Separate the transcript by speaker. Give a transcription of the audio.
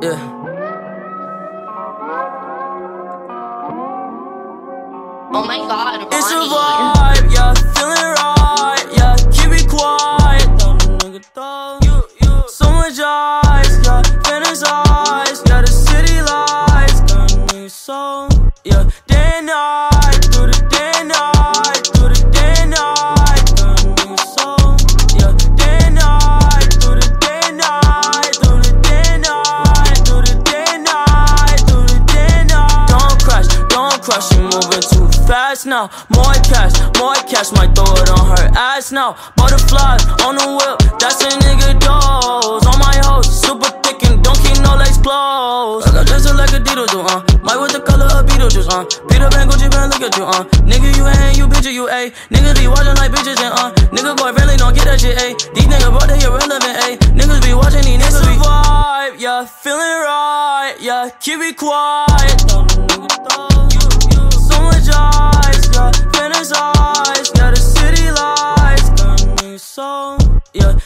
Speaker 1: Yeah.
Speaker 2: Oh my god, Ronnie.
Speaker 1: It's a moving too fast now. More cash, more cash, might throw it on her ass now. Butterflies on the whip, that's a nigga dose. On my hoes, super thick and don't keep no legs closed. I got just like a Beetle do, uh. Might with the color of Beetlejuice, uh. Peter Pan, Gucci Pan, look at you, uh. Nigga, you ain't, you bitch, you a. Niggas be watching like bitches and uh. Nigga boy really don't get that shit, a. These niggas brought they irrelevant, a. Niggas be watching these niggas be vibe, yeah, feeling right, yeah, keep it quiet with your eyes, The city lights got me so, yeah.